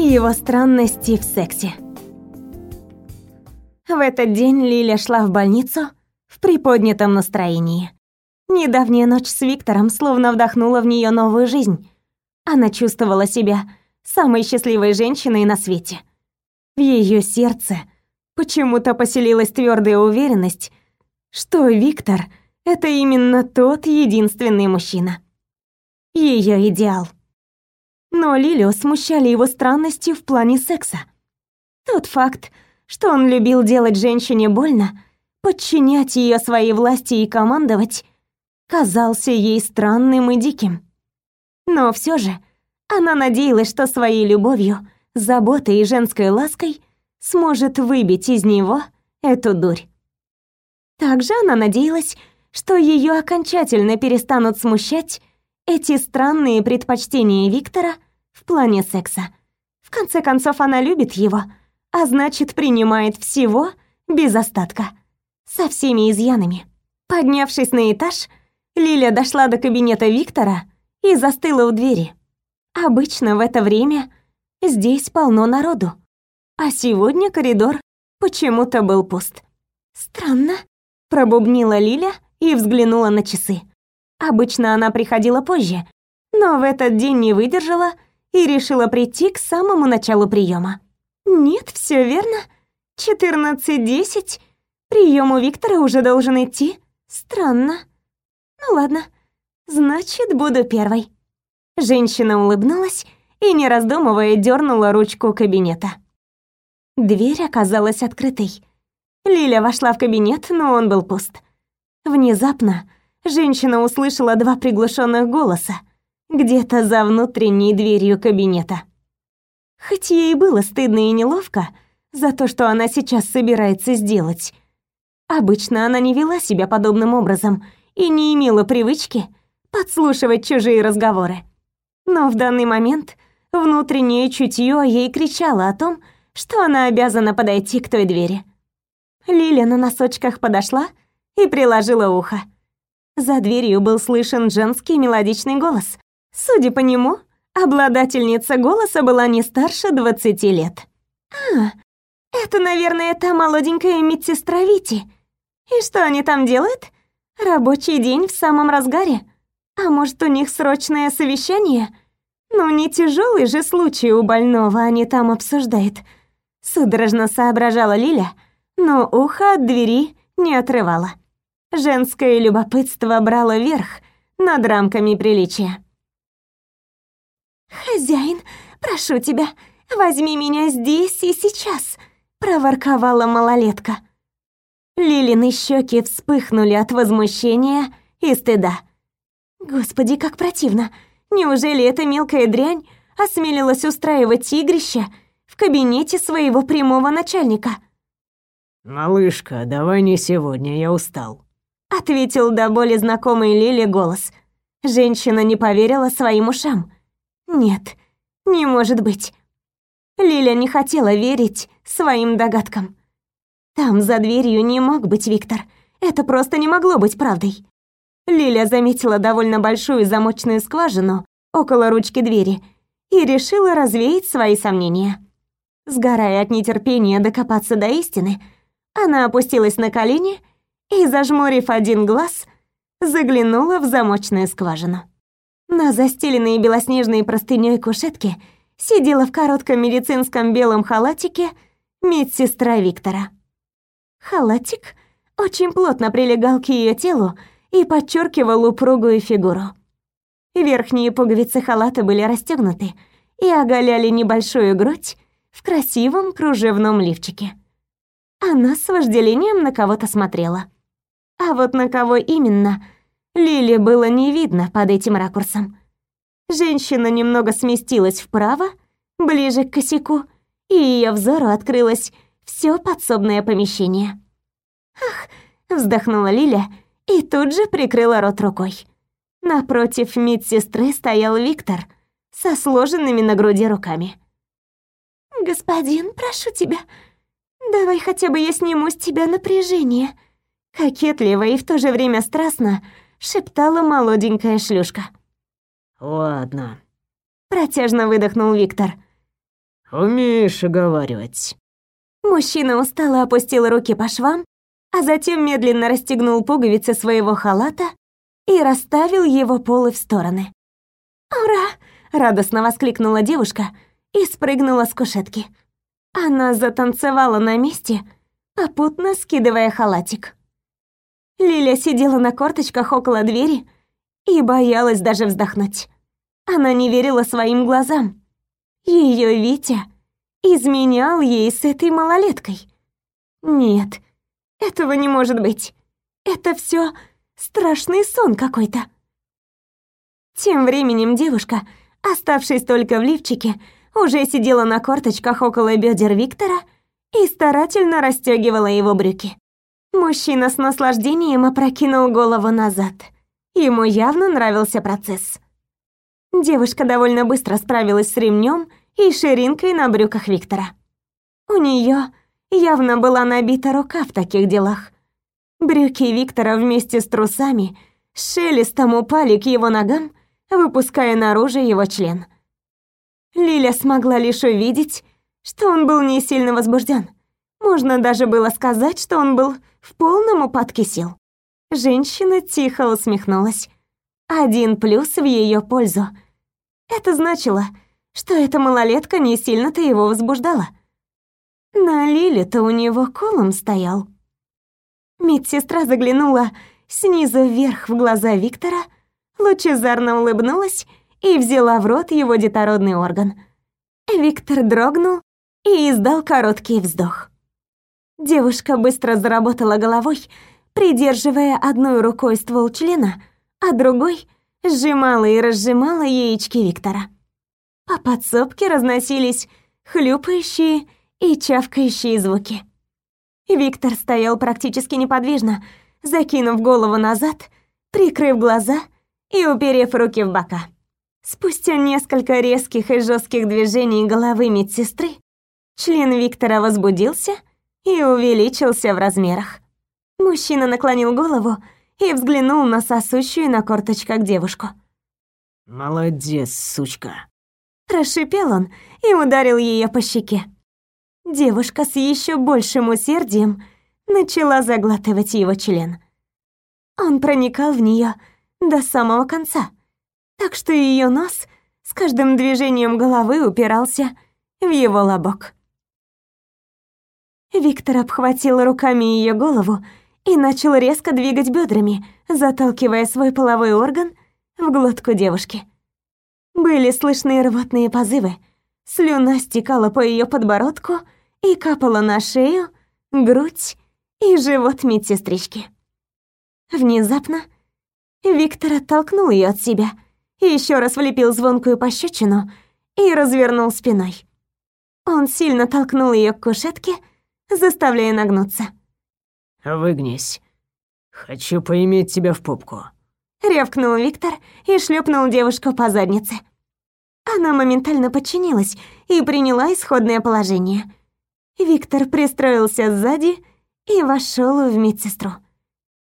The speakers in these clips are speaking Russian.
и его странности в сексе. В этот день Лиля шла в больницу в приподнятом настроении. Недавняя ночь с Виктором словно вдохнула в нее новую жизнь. Она чувствовала себя самой счастливой женщиной на свете. В ее сердце почему-то поселилась твердая уверенность, что Виктор — это именно тот единственный мужчина. Ее идеал. Но Лилю смущали его странности в плане секса. Тот факт, что он любил делать женщине больно, подчинять ее своей власти и командовать, казался ей странным и диким. Но все же она надеялась, что своей любовью, заботой и женской лаской сможет выбить из него эту дурь. Также она надеялась, что ее окончательно перестанут смущать эти странные предпочтения Виктора в плане секса. В конце концов, она любит его, а значит, принимает всего без остатка, со всеми изъянами. Поднявшись на этаж, Лиля дошла до кабинета Виктора и застыла у двери. Обычно в это время здесь полно народу, а сегодня коридор почему-то был пуст. Странно, пробубнила Лиля и взглянула на часы. Обычно она приходила позже, но в этот день не выдержала и решила прийти к самому началу приема. Нет, все верно. 14.10. Прием у Виктора уже должен идти. Странно. Ну ладно. Значит, буду первой. Женщина улыбнулась и, не раздумывая, дернула ручку кабинета. Дверь оказалась открытой. Лиля вошла в кабинет, но он был пуст. Внезапно женщина услышала два приглушенных голоса где-то за внутренней дверью кабинета. Хоть ей было стыдно и неловко за то, что она сейчас собирается сделать. Обычно она не вела себя подобным образом и не имела привычки подслушивать чужие разговоры. Но в данный момент внутреннее чутье ей кричало о том, что она обязана подойти к той двери. Лиля на носочках подошла и приложила ухо. За дверью был слышен женский мелодичный голос. Судя по нему, обладательница голоса была не старше двадцати лет. «А, это, наверное, та молоденькая медсестра Вити. И что они там делают? Рабочий день в самом разгаре. А может, у них срочное совещание? Ну, не тяжелый же случай у больного они там обсуждают». Судорожно соображала Лиля, но ухо от двери не отрывала. Женское любопытство брало верх над рамками приличия. «Хозяин, прошу тебя, возьми меня здесь и сейчас», — проворковала малолетка. Лилины щеки вспыхнули от возмущения и стыда. «Господи, как противно! Неужели эта мелкая дрянь осмелилась устраивать игрище в кабинете своего прямого начальника?» «Малышка, давай не сегодня, я устал», — ответил до боли знакомый Лиле голос. Женщина не поверила своим ушам. Нет, не может быть. Лиля не хотела верить своим догадкам. Там за дверью не мог быть Виктор. Это просто не могло быть правдой. Лиля заметила довольно большую замочную скважину около ручки двери и решила развеять свои сомнения. Сгорая от нетерпения докопаться до истины, она опустилась на колени и, зажмурив один глаз, заглянула в замочную скважину. На застеленной белоснежной простыней кушетке сидела в коротком медицинском белом халатике медсестра Виктора. Халатик очень плотно прилегал к ее телу и подчеркивал упругую фигуру. Верхние пуговицы халата были расстегнуты и оголяли небольшую грудь в красивом кружевном лифчике. Она с вожделением на кого-то смотрела. А вот на кого именно – Лили было не видно под этим ракурсом. Женщина немного сместилась вправо, ближе к косяку, и ее взору открылось все подсобное помещение. «Ах!» — вздохнула Лиля и тут же прикрыла рот рукой. Напротив медсестры стоял Виктор со сложенными на груди руками. «Господин, прошу тебя, давай хотя бы я сниму с тебя напряжение», кокетливо и в то же время страстно шептала молоденькая шлюшка. «Ладно», — протяжно выдохнул Виктор. Умеешь оговаривать. Мужчина устало опустил руки по швам, а затем медленно расстегнул пуговицы своего халата и расставил его полы в стороны. «Ура!» — радостно воскликнула девушка и спрыгнула с кушетки. Она затанцевала на месте, попутно скидывая халатик. Лиля сидела на корточках около двери и боялась даже вздохнуть. Она не верила своим глазам. Ее Витя изменял ей с этой малолеткой. Нет, этого не может быть. Это все страшный сон какой-то. Тем временем девушка, оставшись только в лифчике, уже сидела на корточках около бедер Виктора и старательно расстегивала его брюки. Мужчина с наслаждением опрокинул голову назад. Ему явно нравился процесс. Девушка довольно быстро справилась с ремнем и ширинкой на брюках Виктора. У нее явно была набита рука в таких делах. Брюки Виктора вместе с трусами шелестом упали к его ногам, выпуская наружу его член. Лиля смогла лишь увидеть, что он был не сильно возбужден. Можно даже было сказать, что он был в полном упадке сил. Женщина тихо усмехнулась. Один плюс в ее пользу. Это значило, что эта малолетка не сильно-то его возбуждала. На Лиле-то у него колом стоял. Медсестра заглянула снизу вверх в глаза Виктора, лучезарно улыбнулась и взяла в рот его детородный орган. Виктор дрогнул и издал короткий вздох. Девушка быстро заработала головой, придерживая одной рукой ствол члена, а другой сжимала и разжимала яички Виктора. По подсобке разносились хлюпающие и чавкающие звуки. Виктор стоял практически неподвижно, закинув голову назад, прикрыв глаза и уперев руки в бока. Спустя несколько резких и жестких движений головы медсестры, член Виктора возбудился и увеличился в размерах. Мужчина наклонил голову и взглянул на сосущую на корточках девушку. «Молодец, сучка!» Расшипел он и ударил ее по щеке. Девушка с еще большим усердием начала заглатывать его член. Он проникал в нее до самого конца, так что ее нос с каждым движением головы упирался в его лобок. Виктор обхватил руками ее голову и начал резко двигать бедрами, заталкивая свой половой орган в глотку девушки. Были слышны рвотные позывы, слюна стекала по ее подбородку и капала на шею, грудь и живот медсестрички. Внезапно Виктор оттолкнул ее от себя, еще раз влепил звонкую пощечину и развернул спиной. Он сильно толкнул ее к кушетке, заставляя нагнуться. «Выгнись. Хочу поиметь тебя в попку», — рявкнул Виктор и шлепнул девушку по заднице. Она моментально подчинилась и приняла исходное положение — Виктор пристроился сзади и вошел в медсестру.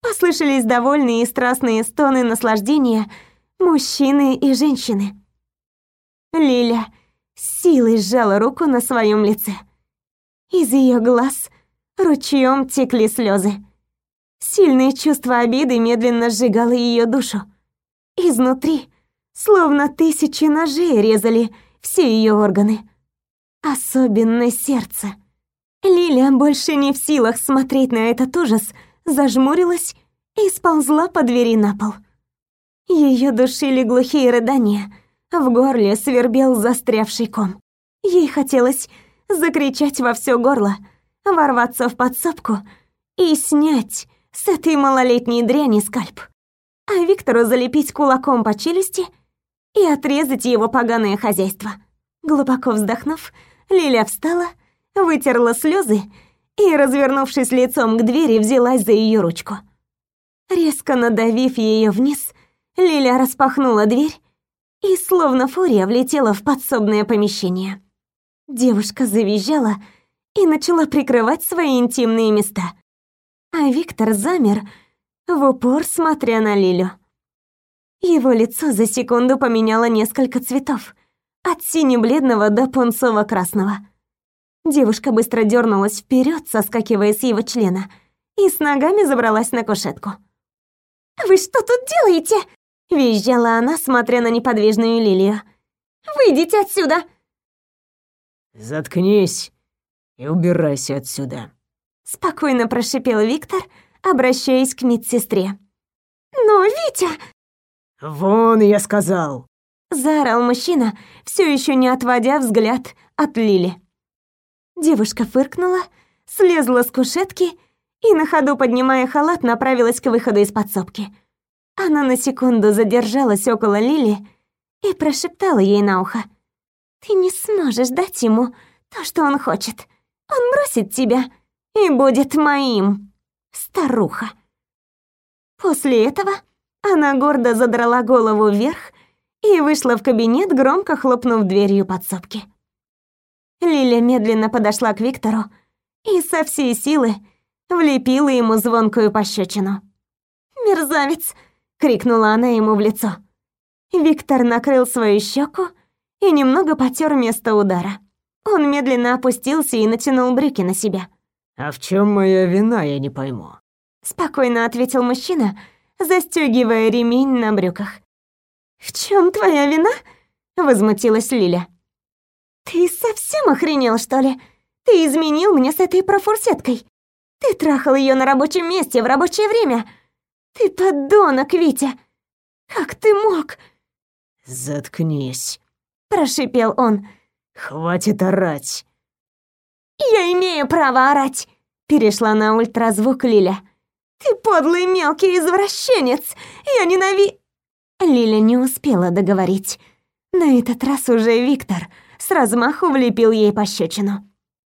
Послышались довольные и страстные стоны наслаждения мужчины и женщины. Лиля силой сжала руку на своем лице. Из ее глаз ручьем текли слезы. Сильное чувство обиды медленно сжигало ее душу. Изнутри, словно тысячи ножей резали все ее органы. Особенно сердце. Лилия, больше не в силах смотреть на этот ужас, зажмурилась и сползла по двери на пол. Ее душили глухие рыдания, в горле свербел застрявший ком. Ей хотелось закричать во все горло, ворваться в подсобку и снять с этой малолетней дряни скальп, а Виктору залепить кулаком по челюсти и отрезать его поганое хозяйство. Глубоко вздохнув, Лиля встала вытерла слезы и, развернувшись лицом к двери, взялась за ее ручку. Резко надавив ее вниз, Лиля распахнула дверь и, словно фурия, влетела в подсобное помещение. Девушка завизжала и начала прикрывать свои интимные места. А Виктор замер, в упор смотря на Лилю. Его лицо за секунду поменяло несколько цветов, от сине-бледного до пунцово-красного. Девушка быстро дернулась вперед, соскакивая с его члена, и с ногами забралась на кушетку. «Вы что тут делаете?» — визжала она, смотря на неподвижную лилию. «Выйдите отсюда!» «Заткнись и убирайся отсюда», — спокойно прошипел Виктор, обращаясь к медсестре. «Но, Витя...» «Вон, я сказал!» — заорал мужчина, все еще не отводя взгляд от Лили. Девушка фыркнула, слезла с кушетки и, на ходу поднимая халат, направилась к выходу из подсобки. Она на секунду задержалась около Лили и прошептала ей на ухо. «Ты не сможешь дать ему то, что он хочет. Он бросит тебя и будет моим, старуха». После этого она гордо задрала голову вверх и вышла в кабинет, громко хлопнув дверью подсобки. Лиля медленно подошла к Виктору и со всей силы влепила ему звонкую пощечину. «Мерзавец!» — крикнула она ему в лицо. Виктор накрыл свою щеку и немного потер место удара. Он медленно опустился и натянул брюки на себя. «А в чем моя вина, я не пойму?» Спокойно ответил мужчина, застегивая ремень на брюках. «В чем твоя вина?» — возмутилась Лиля. «Ты совсем охренел, что ли? Ты изменил мне с этой профурсеткой. Ты трахал ее на рабочем месте в рабочее время. Ты подонок, Витя. Как ты мог?» «Заткнись», — прошипел он. «Хватит орать». «Я имею право орать», — перешла на ультразвук Лиля. «Ты подлый мелкий извращенец! Я ненави...» Лиля не успела договорить. На этот раз уже Виктор с размаху влепил ей пощечину.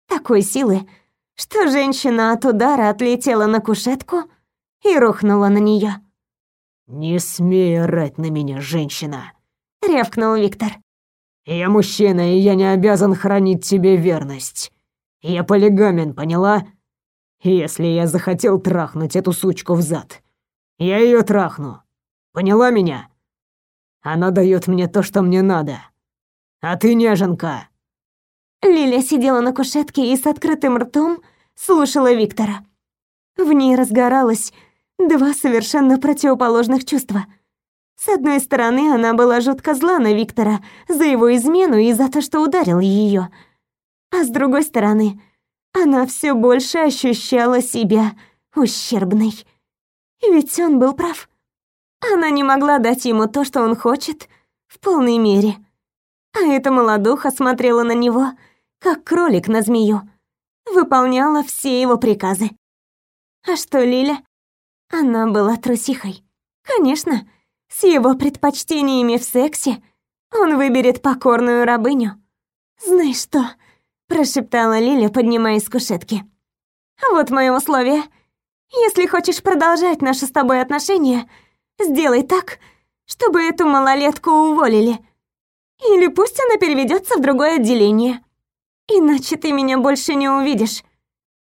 Такой силы, что женщина от удара отлетела на кушетку и рухнула на нее. «Не смей орать на меня, женщина!» — рявкнул Виктор. «Я мужчина, и я не обязан хранить тебе верность. Я полигамен, поняла? Если я захотел трахнуть эту сучку в зад, я ее трахну. Поняла меня? Она дает мне то, что мне надо. А ты неженка!» Лиля сидела на кушетке и с открытым ртом слушала Виктора. В ней разгоралось два совершенно противоположных чувства. С одной стороны, она была жутко зла на Виктора за его измену и за то, что ударил ее. А с другой стороны, она все больше ощущала себя ущербной. Ведь он был прав. Она не могла дать ему то, что он хочет, в полной мере. А эта молодуха смотрела на него, как кролик на змею. Выполняла все его приказы. А что Лиля? Она была трусихой. Конечно, с его предпочтениями в сексе он выберет покорную рабыню. «Знаешь что?» – прошептала Лиля, поднимаясь с кушетки. «Вот мое условие. Если хочешь продолжать наши с тобой отношения, сделай так, чтобы эту малолетку уволили. Или пусть она переведется в другое отделение. Иначе ты меня больше не увидишь».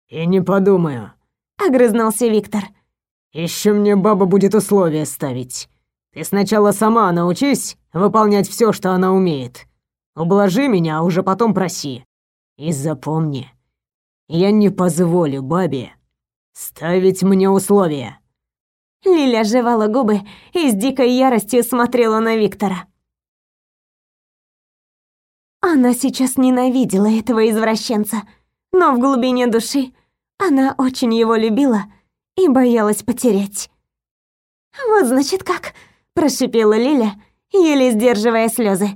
«И не подумаю», — огрызнулся Виктор. Еще мне баба будет условия ставить. Ты сначала сама научись выполнять все, что она умеет. Ублажи меня, а уже потом проси. И запомни, я не позволю бабе ставить мне условия». Лиля жевала губы и с дикой яростью смотрела на Виктора. Она сейчас ненавидела этого извращенца, но в глубине души она очень его любила и боялась потерять. «Вот значит как», — прошипела Лиля, еле сдерживая слезы.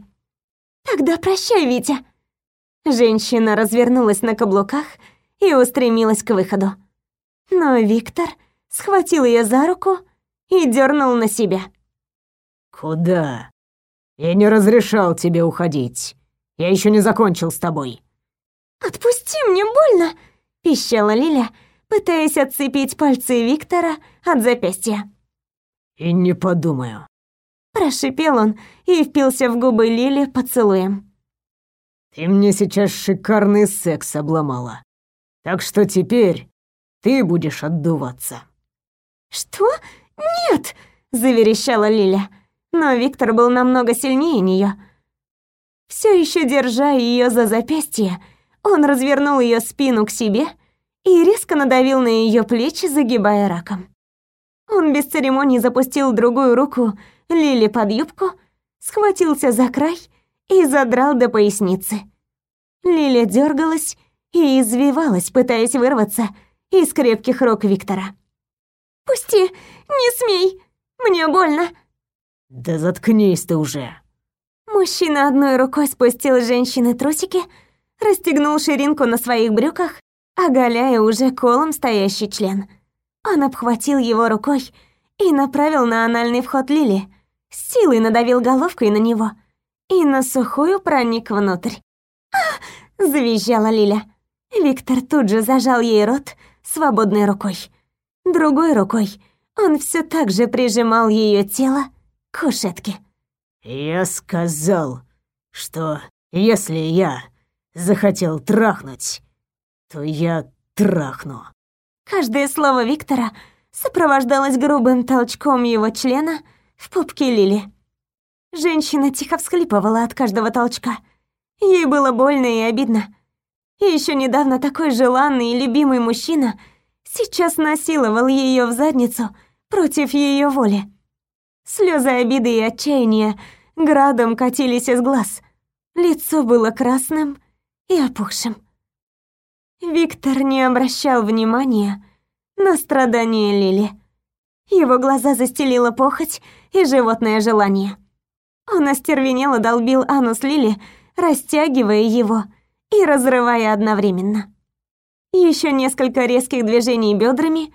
«Тогда прощай, Витя». Женщина развернулась на каблуках и устремилась к выходу. Но Виктор схватил ее за руку и дернул на себя. «Куда? Я не разрешал тебе уходить. Я еще не закончил с тобой». «Отпусти, мне больно!» — пищала Лиля, пытаясь отцепить пальцы Виктора от запястья. «И не подумаю». Прошипел он и впился в губы Лили поцелуем. «Ты мне сейчас шикарный секс обломала. Так что теперь ты будешь отдуваться». «Что? Нет!» — заверещала Лиля. Но Виктор был намного сильнее нее. Все еще держа ее за запястье, он развернул ее спину к себе и резко надавил на ее плечи, загибая раком. Он без церемоний запустил другую руку Лили под юбку, схватился за край и задрал до поясницы. Лиля дергалась и извивалась, пытаясь вырваться из крепких рук Виктора. «Пусти! Не смей! Мне больно!» «Да заткнись ты уже!» Мужчина одной рукой спустил женщины трусики, расстегнул ширинку на своих брюках, оголяя уже колом стоящий член. Он обхватил его рукой и направил на анальный вход Лили, с силой надавил головкой на него и на сухую проник внутрь. «Ах!» — завизжала Лиля. Виктор тут же зажал ей рот свободной рукой. Другой рукой он все так же прижимал ее тело к кушетке. «Я сказал, что если я захотел трахнуть, то я трахну». Каждое слово Виктора сопровождалось грубым толчком его члена в пупке Лили. Женщина тихо всхлипывала от каждого толчка. Ей было больно и обидно. И еще недавно такой желанный и любимый мужчина сейчас насиловал ее в задницу против ее воли. Слезы обиды и отчаяния градом катились из глаз. Лицо было красным и опухшим. Виктор не обращал внимания на страдания Лили. Его глаза застелила похоть и животное желание. Он остервенело долбил анус Лили, растягивая его и разрывая одновременно. Еще несколько резких движений бедрами,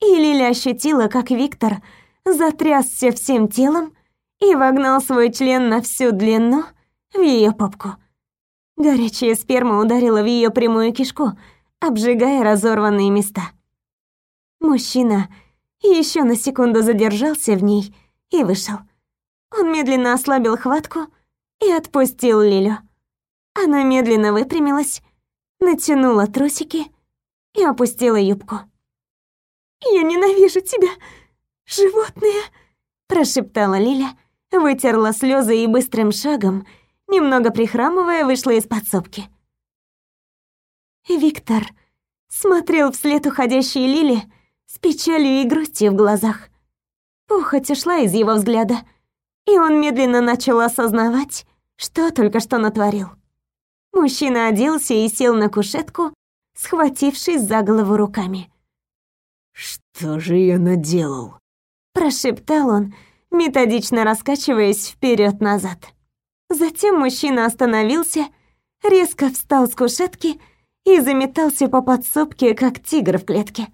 и Лили ощутила, как Виктор затрясся всем телом и вогнал свой член на всю длину в ее попку. Горячая сперма ударила в ее прямую кишку, обжигая разорванные места. Мужчина еще на секунду задержался в ней и вышел. Он медленно ослабил хватку и отпустил Лилю. Она медленно выпрямилась, натянула трусики и опустила юбку. «Я ненавижу тебя, животное!» прошептала Лиля, вытерла слезы и быстрым шагом, немного прихрамывая, вышла из подсобки. Виктор смотрел вслед уходящей Лили с печалью и грустью в глазах. Похоть ушла из его взгляда, и он медленно начал осознавать, что только что натворил. Мужчина оделся и сел на кушетку, схватившись за голову руками. «Что же я наделал?» Прошептал он, методично раскачиваясь вперед назад Затем мужчина остановился, резко встал с кушетки и заметался по подсобке, как тигр в клетке.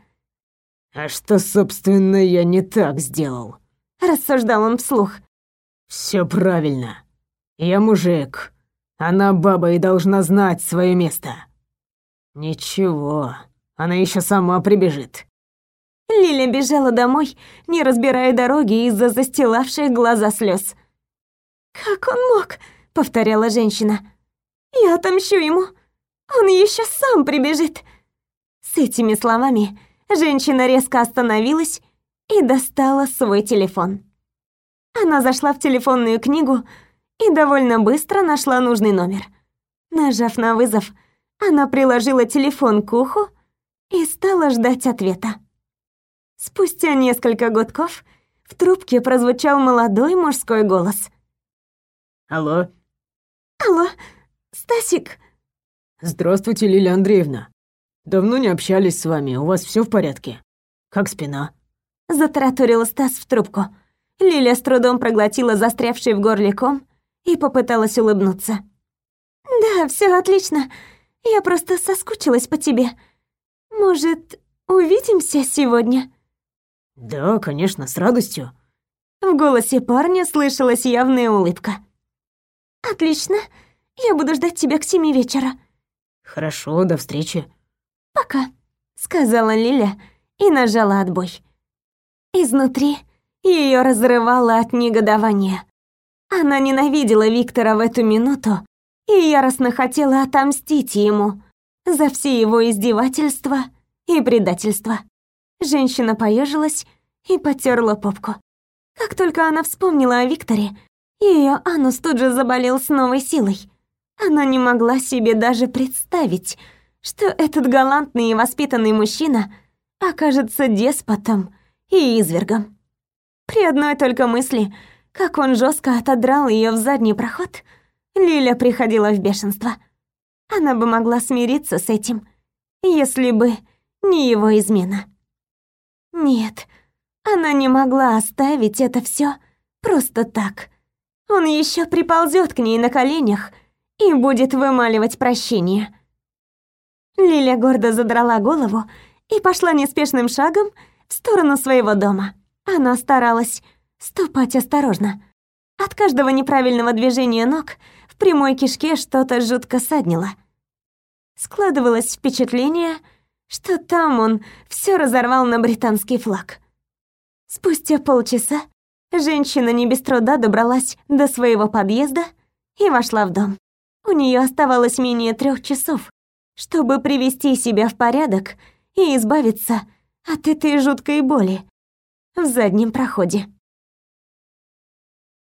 «А что, собственно, я не так сделал?» Рассуждал он вслух. Все правильно. Я мужик. Она баба и должна знать свое место. Ничего, она еще сама прибежит. Лиля бежала домой, не разбирая дороги из-за застилавших глаза слез. «Как он мог?» — повторяла женщина. «Я отомщу ему. Он еще сам прибежит». С этими словами женщина резко остановилась и достала свой телефон. Она зашла в телефонную книгу и довольно быстро нашла нужный номер. Нажав на вызов, она приложила телефон к уху и стала ждать ответа. Спустя несколько гудков в трубке прозвучал молодой мужской голос. Алло. Алло, Стасик. Здравствуйте, Лилия Андреевна. Давно не общались с вами. У вас все в порядке? Как спина? Затараторил Стас в трубку. Лиля с трудом проглотила застрявший в горле ком и попыталась улыбнуться. Да, все отлично. Я просто соскучилась по тебе. Может, увидимся сегодня? Да, конечно, с радостью. В голосе парня слышалась явная улыбка. Отлично. Я буду ждать тебя к семи вечера. Хорошо, до встречи. Пока, сказала Лиля и нажала отбой. Изнутри ее разрывало от негодования. Она ненавидела Виктора в эту минуту и яростно хотела отомстить ему за все его издевательства и предательства. Женщина поежилась и потерла попку. Как только она вспомнила о Викторе, ее анус тут же заболел с новой силой. Она не могла себе даже представить, что этот галантный и воспитанный мужчина окажется деспотом и извергом. При одной только мысли, как он жестко отодрал ее в задний проход, Лиля приходила в бешенство. Она бы могла смириться с этим, если бы не его измена. Нет, она не могла оставить это все просто так. Он еще приползет к ней на коленях и будет вымаливать прощение. Лиля гордо задрала голову и пошла неспешным шагом в сторону своего дома. Она старалась ступать осторожно. От каждого неправильного движения ног в прямой кишке что-то жутко саднило. Складывалось впечатление, что там он все разорвал на британский флаг. Спустя полчаса женщина не без труда добралась до своего подъезда и вошла в дом. У нее оставалось менее трех часов, чтобы привести себя в порядок и избавиться от этой жуткой боли в заднем проходе.